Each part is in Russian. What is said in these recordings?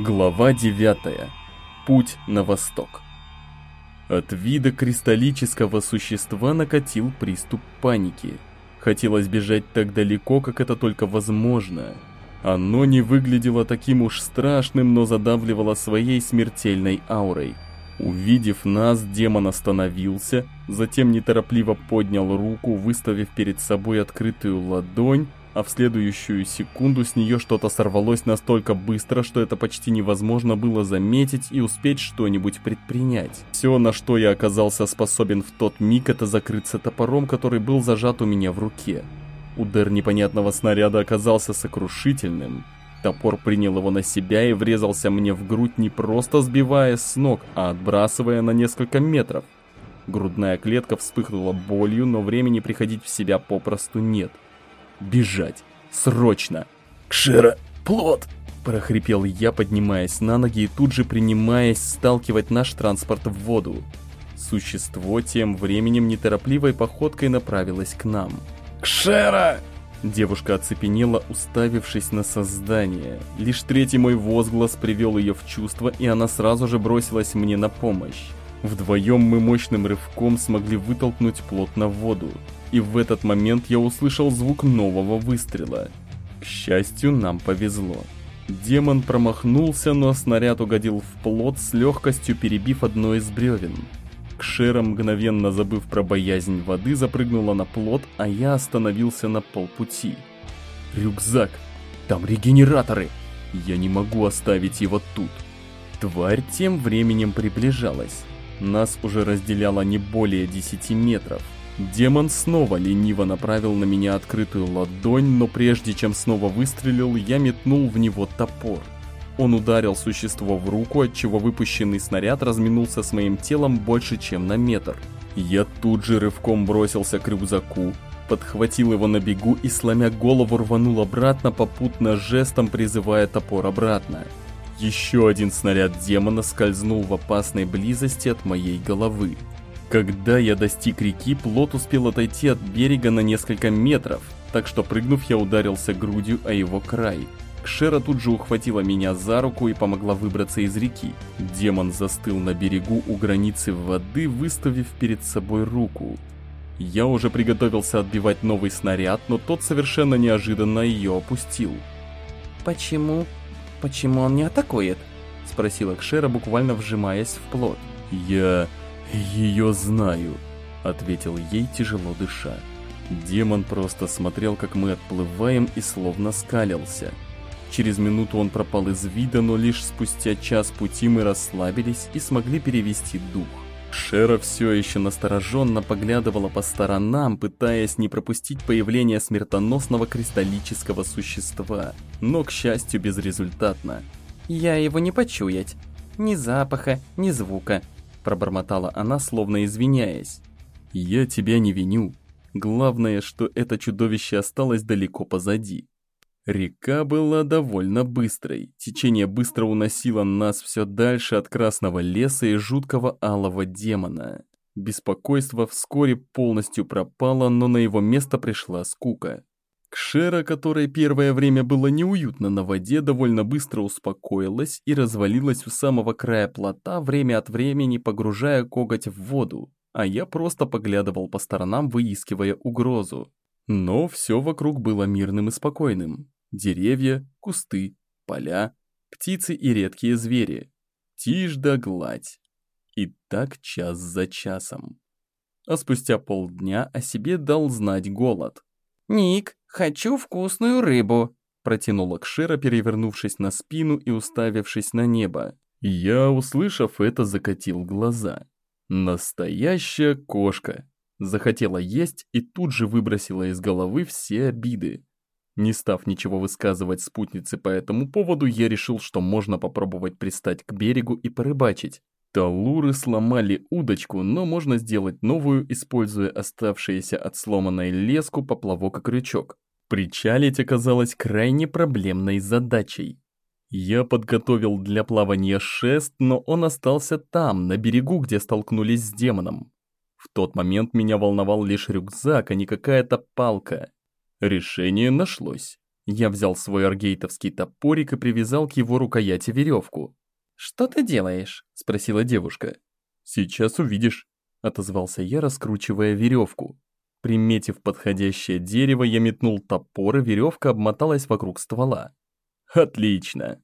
Глава 9. Путь на восток. От вида кристаллического существа накатил приступ паники. Хотелось бежать так далеко, как это только возможно. Оно не выглядело таким уж страшным, но задавливало своей смертельной аурой. Увидев нас, демон остановился, затем неторопливо поднял руку, выставив перед собой открытую ладонь, а в следующую секунду с нее что-то сорвалось настолько быстро, что это почти невозможно было заметить и успеть что-нибудь предпринять. Все, на что я оказался способен в тот миг, это закрыться топором, который был зажат у меня в руке. Удар непонятного снаряда оказался сокрушительным. Топор принял его на себя и врезался мне в грудь не просто сбивая с ног, а отбрасывая на несколько метров. Грудная клетка вспыхнула болью, но времени приходить в себя попросту нет. Бежать. Срочно. «Кшера, плод!» прохрипел я, поднимаясь на ноги и тут же принимаясь сталкивать наш транспорт в воду. Существо тем временем неторопливой походкой направилось к нам. «Кшера!» Девушка оцепенела, уставившись на создание. Лишь третий мой возглас привел ее в чувство, и она сразу же бросилась мне на помощь. Вдвоем мы мощным рывком смогли вытолкнуть плот на воду и в этот момент я услышал звук нового выстрела. К счастью, нам повезло. Демон промахнулся, но снаряд угодил в плот с легкостью перебив одно из бревен. Кшера, мгновенно забыв про боязнь воды, запрыгнула на плот, а я остановился на полпути. Рюкзак! Там регенераторы! Я не могу оставить его тут. Тварь тем временем приближалась. Нас уже разделяло не более 10 метров. Демон снова лениво направил на меня открытую ладонь, но прежде чем снова выстрелил, я метнул в него топор. Он ударил существо в руку, отчего выпущенный снаряд разминулся с моим телом больше, чем на метр. Я тут же рывком бросился к рюкзаку, подхватил его на бегу и, сломя голову, рванул обратно, попутно жестом призывая топор обратно. Еще один снаряд демона скользнул в опасной близости от моей головы. Когда я достиг реки, плот успел отойти от берега на несколько метров, так что прыгнув, я ударился грудью о его край. Кшера тут же ухватила меня за руку и помогла выбраться из реки. Демон застыл на берегу у границы воды, выставив перед собой руку. Я уже приготовился отбивать новый снаряд, но тот совершенно неожиданно ее опустил. «Почему? Почему он не атакует?» – спросила Кшера, буквально вжимаясь в плот. «Я...» «Ее знаю», — ответил ей, тяжело дыша. Демон просто смотрел, как мы отплываем и словно скалился. Через минуту он пропал из вида, но лишь спустя час пути мы расслабились и смогли перевести дух. Шера все еще настороженно поглядывала по сторонам, пытаясь не пропустить появление смертоносного кристаллического существа, но, к счастью, безрезультатно. «Я его не почуять. Ни запаха, ни звука пробормотала она, словно извиняясь. «Я тебя не виню. Главное, что это чудовище осталось далеко позади». Река была довольно быстрой. Течение быстро уносило нас все дальше от красного леса и жуткого алого демона. Беспокойство вскоре полностью пропало, но на его место пришла скука. Кшера, которой первое время было неуютно на воде, довольно быстро успокоилась и развалилась у самого края плота, время от времени погружая коготь в воду, а я просто поглядывал по сторонам, выискивая угрозу. Но все вокруг было мирным и спокойным. Деревья, кусты, поля, птицы и редкие звери. Тишь да гладь. И так час за часом. А спустя полдня о себе дал знать голод. «Ник, хочу вкусную рыбу», — протянула Кшира, перевернувшись на спину и уставившись на небо. Я, услышав это, закатил глаза. Настоящая кошка. Захотела есть и тут же выбросила из головы все обиды. Не став ничего высказывать спутнице по этому поводу, я решил, что можно попробовать пристать к берегу и порыбачить. Талуры сломали удочку, но можно сделать новую, используя оставшиеся от сломанной леску, поплавок и крючок. Причалить оказалось крайне проблемной задачей. Я подготовил для плавания шест, но он остался там, на берегу, где столкнулись с демоном. В тот момент меня волновал лишь рюкзак, а не какая-то палка. Решение нашлось. Я взял свой аргейтовский топорик и привязал к его рукояти веревку. «Что ты делаешь?» – спросила девушка. «Сейчас увидишь», – отозвался я, раскручивая веревку. Приметив подходящее дерево, я метнул топор, и веревка обмоталась вокруг ствола. Отлично.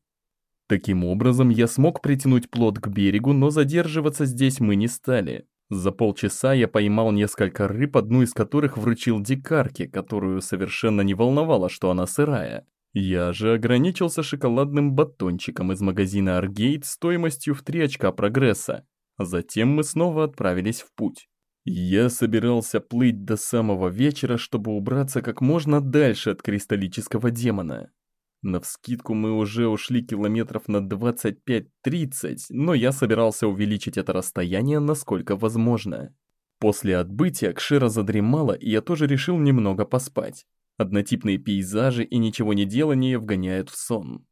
Таким образом, я смог притянуть плод к берегу, но задерживаться здесь мы не стали. За полчаса я поймал несколько рыб, одну из которых вручил дикарке, которую совершенно не волновало, что она сырая. Я же ограничился шоколадным батончиком из магазина Аргейт стоимостью в 3 очка прогресса. Затем мы снова отправились в путь. Я собирался плыть до самого вечера, чтобы убраться как можно дальше от кристаллического демона. Навскидку мы уже ушли километров на 25-30, но я собирался увеличить это расстояние насколько возможно. После отбытия Кшира задремала, и я тоже решил немного поспать. Однотипные пейзажи и ничего не делание вгоняют в сон.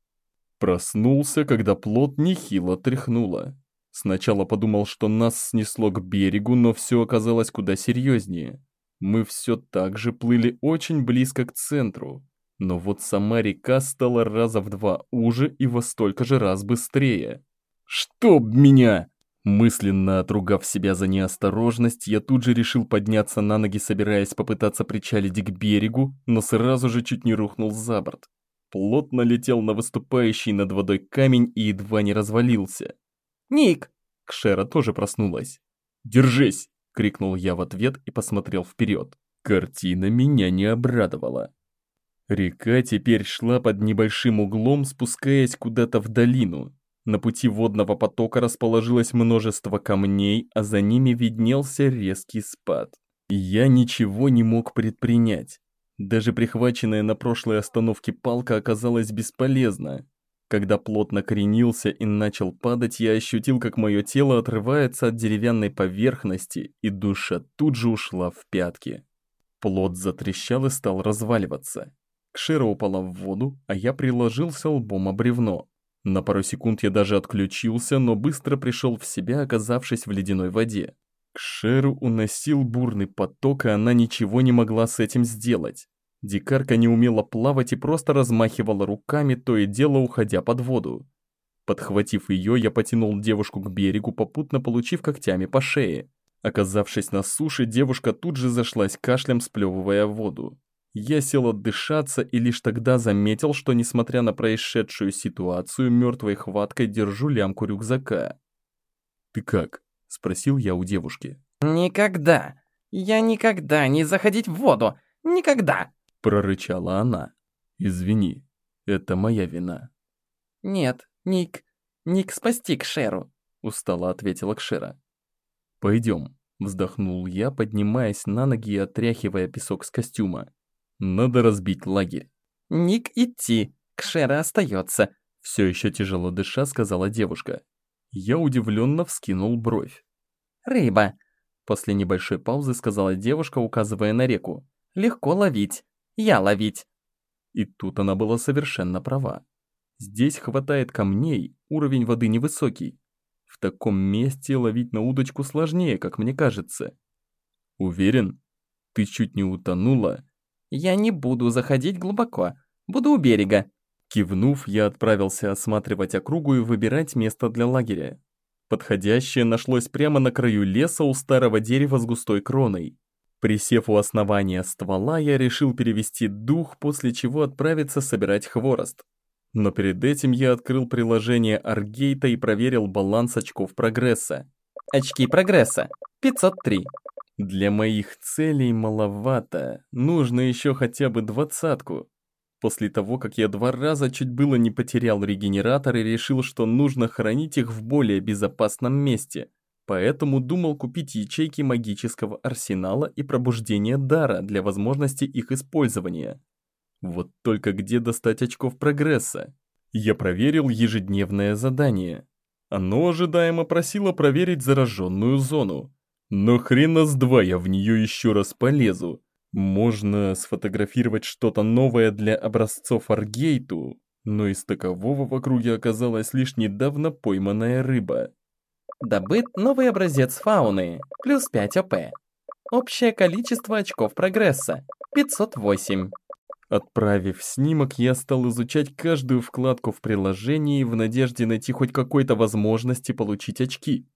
Проснулся, когда плот нехило тряхнуло. Сначала подумал, что нас снесло к берегу, но все оказалось куда серьезнее. Мы все так же плыли очень близко к центру, но вот сама река стала раза в два уже и во столько же раз быстрее. «Чтоб меня!» Мысленно отругав себя за неосторожность, я тут же решил подняться на ноги, собираясь попытаться причалить к берегу, но сразу же чуть не рухнул за борт. Плотно летел на выступающий над водой камень и едва не развалился. «Ник!» Кшера тоже проснулась. «Держись!» — крикнул я в ответ и посмотрел вперед. Картина меня не обрадовала. Река теперь шла под небольшим углом, спускаясь куда-то в долину. На пути водного потока расположилось множество камней, а за ними виднелся резкий спад. Я ничего не мог предпринять. Даже прихваченная на прошлой остановке палка оказалась бесполезна. Когда плот накренился и начал падать, я ощутил, как мое тело отрывается от деревянной поверхности, и душа тут же ушла в пятки. Плот затрещал и стал разваливаться. Кшира упала в воду, а я приложился лбом о бревно. На пару секунд я даже отключился, но быстро пришел в себя, оказавшись в ледяной воде. Кшеру уносил бурный поток, и она ничего не могла с этим сделать. Дикарка не умела плавать и просто размахивала руками, то и дело уходя под воду. Подхватив ее, я потянул девушку к берегу, попутно получив когтями по шее. Оказавшись на суше, девушка тут же зашлась кашлем, сплевывая воду. Я сел отдышаться и лишь тогда заметил, что, несмотря на происшедшую ситуацию, мертвой хваткой держу лямку рюкзака. «Ты как?» – спросил я у девушки. «Никогда! Я никогда не заходить в воду! Никогда!» – прорычала она. «Извини, это моя вина». «Нет, Ник, Ник спасти Кшеру», – устало ответила Кшера. «Пойдем», – вздохнул я, поднимаясь на ноги и отряхивая песок с костюма. Надо разбить лагерь. Ник идти, Кшера остается. Все еще тяжело дыша, сказала девушка. Я удивленно вскинул бровь. Рыба. После небольшой паузы сказала девушка, указывая на реку. Легко ловить. Я ловить. И тут она была совершенно права. Здесь хватает камней, уровень воды невысокий. В таком месте ловить на удочку сложнее, как мне кажется. Уверен? Ты чуть не утонула, я не буду заходить глубоко. Буду у берега». Кивнув, я отправился осматривать округу и выбирать место для лагеря. Подходящее нашлось прямо на краю леса у старого дерева с густой кроной. Присев у основания ствола, я решил перевести дух, после чего отправиться собирать хворост. Но перед этим я открыл приложение Аргейта и проверил баланс очков прогресса. Очки прогресса. 503. Для моих целей маловато, нужно еще хотя бы двадцатку. После того, как я два раза чуть было не потерял регенератор и решил, что нужно хранить их в более безопасном месте, поэтому думал купить ячейки магического арсенала и пробуждения дара для возможности их использования. Вот только где достать очков прогресса? Я проверил ежедневное задание. Оно ожидаемо просило проверить зараженную зону. Но хрена с два я в нее еще раз полезу. Можно сфотографировать что-то новое для образцов Аргейту, но из такового в округе оказалась лишь недавно пойманная рыба. Добыт новый образец фауны, плюс 5 ОП. Общее количество очков прогресса, 508. Отправив снимок, я стал изучать каждую вкладку в приложении в надежде найти хоть какой-то возможности получить очки.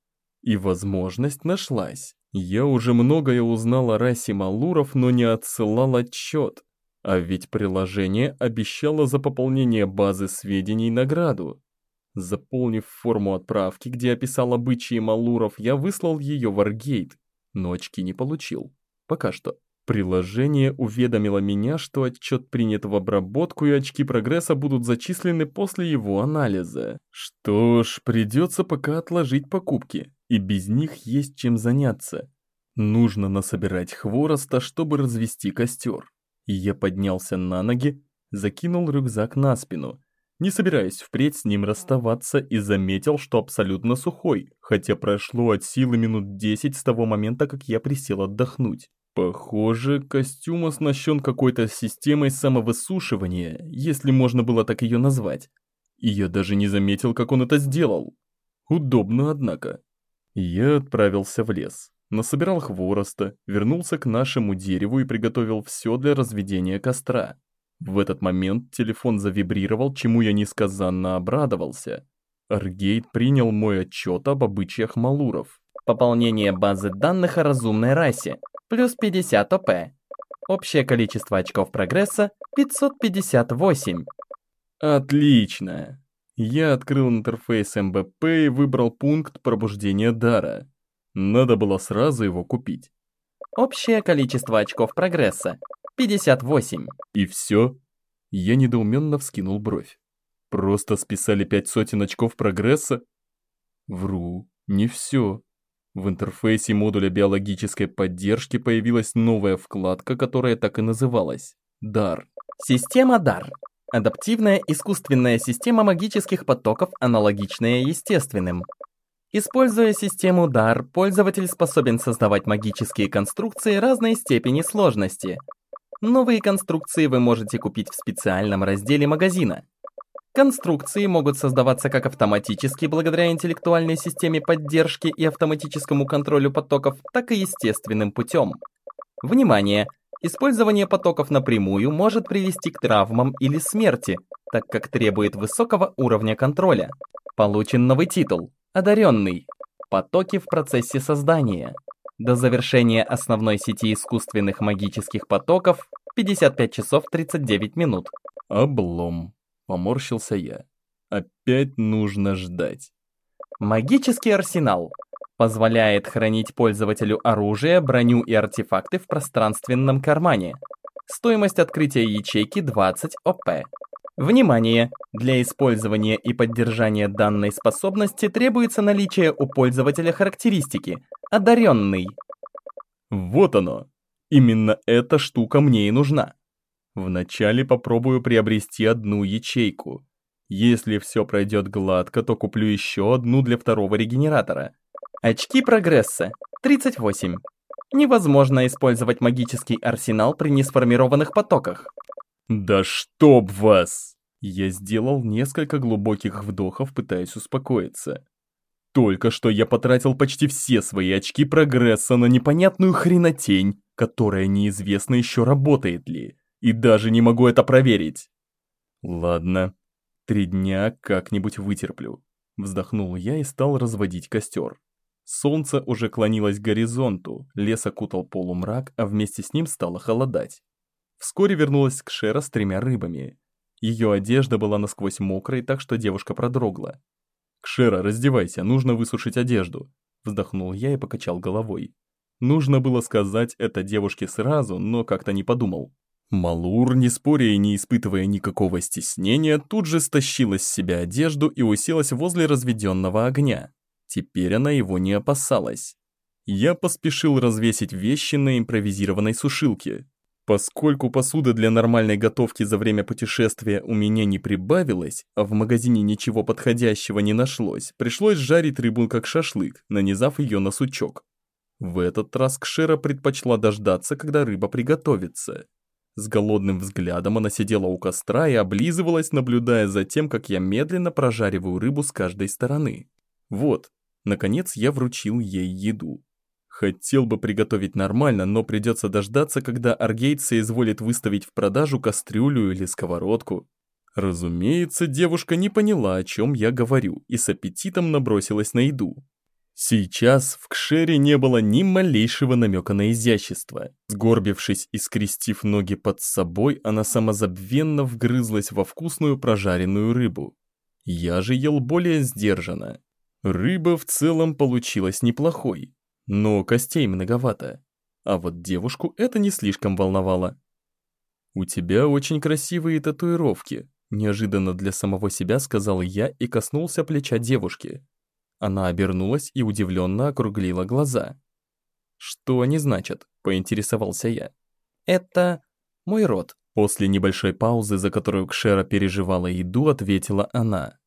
И возможность нашлась. Я уже многое узнал о расе Малуров, но не отсылал отчет. А ведь приложение обещало за пополнение базы сведений награду. Заполнив форму отправки, где описал обычаи Малуров, я выслал ее в Аргейт, но очки не получил. Пока что. Приложение уведомило меня, что отчет принят в обработку и очки прогресса будут зачислены после его анализа. Что ж, придется пока отложить покупки, и без них есть чем заняться. Нужно насобирать хвороста, чтобы развести костер. я поднялся на ноги, закинул рюкзак на спину, не собираясь впредь с ним расставаться и заметил, что абсолютно сухой, хотя прошло от силы минут 10 с того момента, как я присел отдохнуть. Похоже, костюм оснащен какой-то системой самовысушивания, если можно было так ее назвать. И я даже не заметил, как он это сделал. Удобно, однако. Я отправился в лес, насобирал хвороста, вернулся к нашему дереву и приготовил все для разведения костра. В этот момент телефон завибрировал, чему я несказанно обрадовался. Аргейт принял мой отчет об обычаях малуров. Пополнение базы данных о разумной расе плюс 50 ОП. Общее количество очков прогресса 558. Отлично. Я открыл интерфейс МБП и выбрал пункт пробуждения дара. Надо было сразу его купить. Общее количество очков прогресса 58. И все? Я недоуменно вскинул бровь. Просто списали пять сотен очков прогресса? Вру, не все. В интерфейсе модуля биологической поддержки появилась новая вкладка, которая так и называлась – «Дар». Система «Дар». Адаптивная искусственная система магических потоков, аналогичная естественным. Используя систему DAR, пользователь способен создавать магические конструкции разной степени сложности. Новые конструкции вы можете купить в специальном разделе магазина. Конструкции могут создаваться как автоматически благодаря интеллектуальной системе поддержки и автоматическому контролю потоков, так и естественным путем. Внимание! Использование потоков напрямую может привести к травмам или смерти, так как требует высокого уровня контроля. Получен новый титул «Одаренный». Потоки в процессе создания. До завершения основной сети искусственных магических потоков 55 часов 39 минут. Облом. Поморщился я. Опять нужно ждать. Магический арсенал позволяет хранить пользователю оружие, броню и артефакты в пространственном кармане. Стоимость открытия ячейки 20 ОП. Внимание! Для использования и поддержания данной способности требуется наличие у пользователя характеристики «Одаренный». Вот оно! Именно эта штука мне и нужна. Вначале попробую приобрести одну ячейку. Если все пройдет гладко, то куплю еще одну для второго регенератора. Очки прогресса. 38. Невозможно использовать магический арсенал при несформированных потоках. Да чтоб вас! Я сделал несколько глубоких вдохов, пытаясь успокоиться. Только что я потратил почти все свои очки прогресса на непонятную хренотень, которая неизвестно еще работает ли и даже не могу это проверить. Ладно, три дня как-нибудь вытерплю. Вздохнул я и стал разводить костер. Солнце уже клонилось к горизонту, лес окутал полумрак, а вместе с ним стало холодать. Вскоре вернулась к Шера с тремя рыбами. Ее одежда была насквозь мокрой, так что девушка продрогла. «Кшера, раздевайся, нужно высушить одежду», — вздохнул я и покачал головой. Нужно было сказать это девушке сразу, но как-то не подумал. Малур, не споря и не испытывая никакого стеснения, тут же стащила с себя одежду и уселась возле разведенного огня. Теперь она его не опасалась. Я поспешил развесить вещи на импровизированной сушилке. Поскольку посуды для нормальной готовки за время путешествия у меня не прибавилось, а в магазине ничего подходящего не нашлось, пришлось жарить рыбу как шашлык, нанизав ее на сучок. В этот раз Кшера предпочла дождаться, когда рыба приготовится. С голодным взглядом она сидела у костра и облизывалась, наблюдая за тем, как я медленно прожариваю рыбу с каждой стороны. Вот, наконец я вручил ей еду. Хотел бы приготовить нормально, но придется дождаться, когда аргейцы изволит выставить в продажу кастрюлю или сковородку. Разумеется, девушка не поняла, о чем я говорю, и с аппетитом набросилась на еду. Сейчас в Кшере не было ни малейшего намека на изящество. Сгорбившись и скрестив ноги под собой, она самозабвенно вгрызлась во вкусную прожаренную рыбу. Я же ел более сдержанно. Рыба в целом получилась неплохой, но костей многовато. А вот девушку это не слишком волновало. «У тебя очень красивые татуировки», неожиданно для самого себя сказал я и коснулся плеча девушки. Она обернулась и удивленно округлила глаза. «Что они значат?» – поинтересовался я. «Это мой род». После небольшой паузы, за которую Кшера переживала еду, ответила она.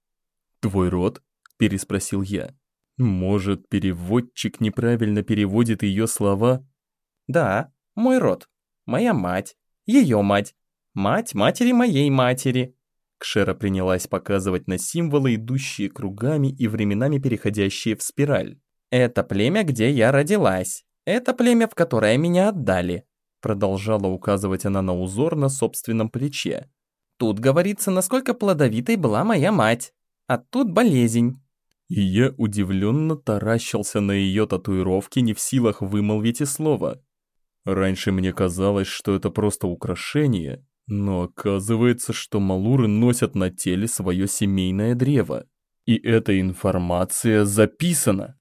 «Твой род?» – переспросил я. «Может, переводчик неправильно переводит ее слова?» «Да, мой род. Моя мать. Ее мать. Мать матери моей матери. Кшера принялась показывать на символы, идущие кругами и временами переходящие в спираль. «Это племя, где я родилась. Это племя, в которое меня отдали», продолжала указывать она на узор на собственном плече. «Тут говорится, насколько плодовитой была моя мать. А тут болезнь». И я удивленно таращился на ее татуировки, не в силах вымолвить и слова. Раньше мне казалось, что это просто украшение, но оказывается, что малуры носят на теле свое семейное древо. И эта информация записана.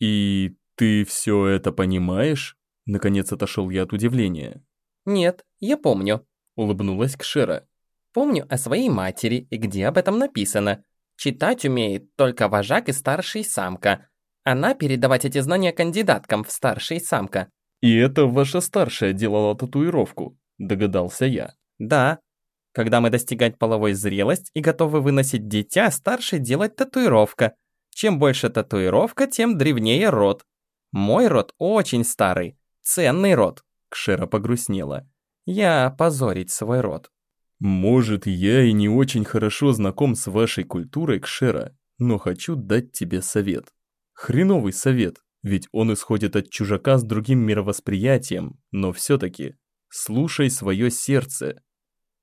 И ты все это понимаешь? Наконец отошел я от удивления. «Нет, я помню», — улыбнулась Кшира. «Помню о своей матери и где об этом написано. Читать умеет только вожак и старший самка. Она передавать эти знания кандидаткам в старший самка». «И это ваша старшая делала татуировку», — догадался я. Да. Когда мы достигать половой зрелость и готовы выносить дитя, старший делать татуировка. Чем больше татуировка, тем древнее род. Мой род очень старый, ценный род. Кшера погрустнела. Я позорить свой род. Может, я и не очень хорошо знаком с вашей культурой, Кшера, но хочу дать тебе совет. Хреновый совет, ведь он исходит от чужака с другим мировосприятием, но все-таки Слушай свое сердце.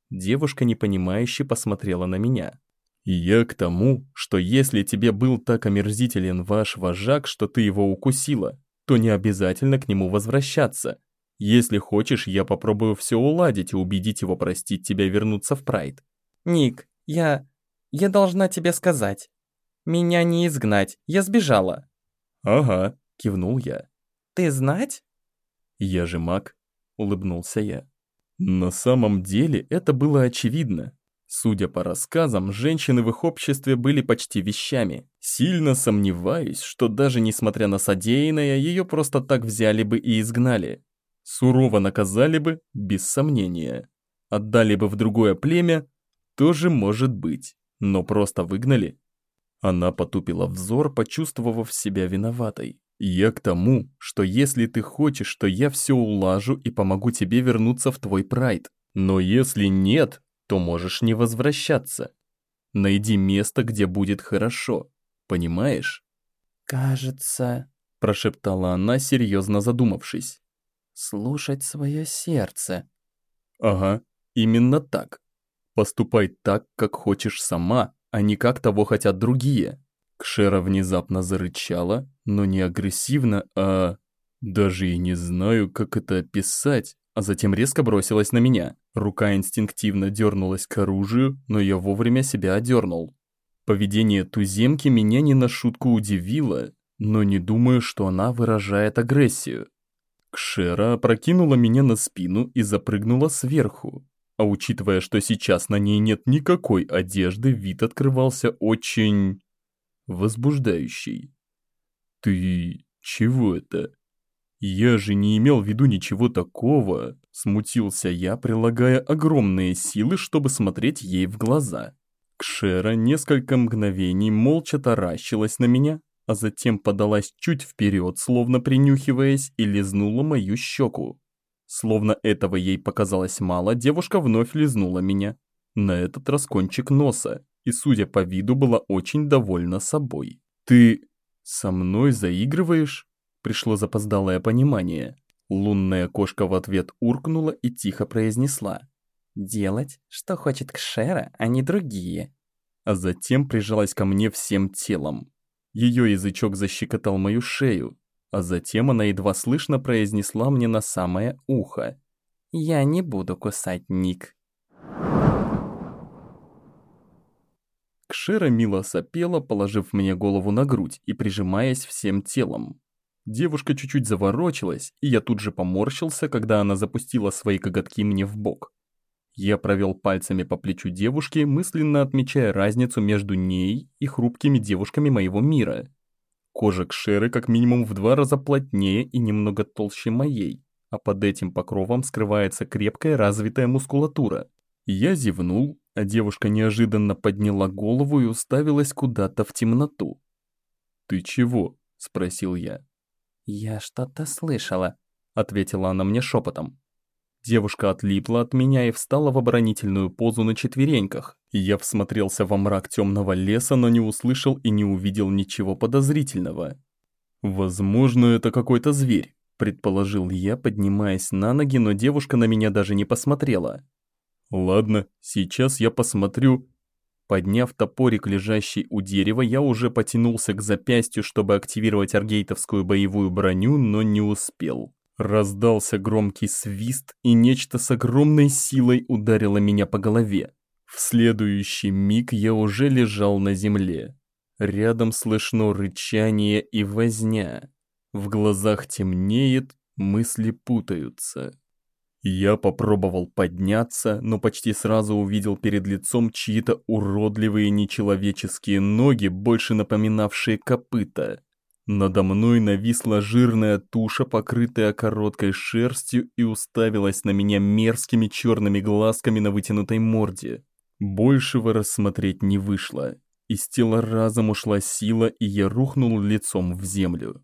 Девушка непонимающе посмотрела на меня. Я к тому, что если тебе был так омерзителен ваш вожак, что ты его укусила, то не обязательно к нему возвращаться. Если хочешь, я попробую все уладить и убедить его простить тебя вернуться в Прайд. Ник, я... я должна тебе сказать. Меня не изгнать, я сбежала. Ага, кивнул я. Ты знать? Я же маг, улыбнулся я. На самом деле это было очевидно. Судя по рассказам, женщины в их обществе были почти вещами. Сильно сомневаюсь, что даже несмотря на содеянное, ее просто так взяли бы и изгнали. Сурово наказали бы, без сомнения. Отдали бы в другое племя, тоже может быть, но просто выгнали. Она потупила взор, почувствовав себя виноватой. Я к тому, что если ты хочешь, то я все улажу и помогу тебе вернуться в твой прайд. Но если нет, то можешь не возвращаться. Найди место, где будет хорошо. Понимаешь? «Кажется», – прошептала она, серьезно задумавшись. «Слушать свое сердце». «Ага, именно так. Поступай так, как хочешь сама, а не как того хотят другие. Кшера внезапно зарычала, но не агрессивно, а... Даже и не знаю, как это описать, а затем резко бросилась на меня. Рука инстинктивно дернулась к оружию, но я вовремя себя одернул. Поведение туземки меня не на шутку удивило, но не думаю, что она выражает агрессию. Кшера опрокинула меня на спину и запрыгнула сверху. А учитывая, что сейчас на ней нет никакой одежды, вид открывался очень возбуждающий. «Ты чего это?» «Я же не имел в виду ничего такого», — смутился я, прилагая огромные силы, чтобы смотреть ей в глаза. Кшера несколько мгновений молча таращилась на меня, а затем подалась чуть вперед, словно принюхиваясь, и лизнула мою щеку. Словно этого ей показалось мало, девушка вновь лизнула меня. На этот раз кончик носа, и, судя по виду, была очень довольна собой. «Ты со мной заигрываешь?» Пришло запоздалое понимание. Лунная кошка в ответ уркнула и тихо произнесла. «Делать, что хочет Кшера, а не другие». А затем прижалась ко мне всем телом. Ее язычок защекотал мою шею, а затем она едва слышно произнесла мне на самое ухо. «Я не буду кусать Ник». Кшера мило сопела, положив мне голову на грудь и прижимаясь всем телом. Девушка чуть-чуть заворочилась, и я тут же поморщился, когда она запустила свои коготки мне в бок. Я провел пальцами по плечу девушки, мысленно отмечая разницу между ней и хрупкими девушками моего мира. Кожа Кшеры как минимум в два раза плотнее и немного толще моей, а под этим покровом скрывается крепкая развитая мускулатура. Я зевнул, а девушка неожиданно подняла голову и уставилась куда-то в темноту. «Ты чего?» – спросил я. «Я что-то слышала», – ответила она мне шепотом. Девушка отлипла от меня и встала в оборонительную позу на четвереньках. Я всмотрелся во мрак темного леса, но не услышал и не увидел ничего подозрительного. «Возможно, это какой-то зверь», – предположил я, поднимаясь на ноги, но девушка на меня даже не посмотрела. «Ладно, сейчас я посмотрю». Подняв топорик, лежащий у дерева, я уже потянулся к запястью, чтобы активировать аргейтовскую боевую броню, но не успел. Раздался громкий свист, и нечто с огромной силой ударило меня по голове. В следующий миг я уже лежал на земле. Рядом слышно рычание и возня. В глазах темнеет, мысли путаются. Я попробовал подняться, но почти сразу увидел перед лицом чьи-то уродливые нечеловеческие ноги, больше напоминавшие копыта. Надо мной нависла жирная туша, покрытая короткой шерстью, и уставилась на меня мерзкими черными глазками на вытянутой морде. Большего рассмотреть не вышло. Из тела разом ушла сила, и я рухнул лицом в землю.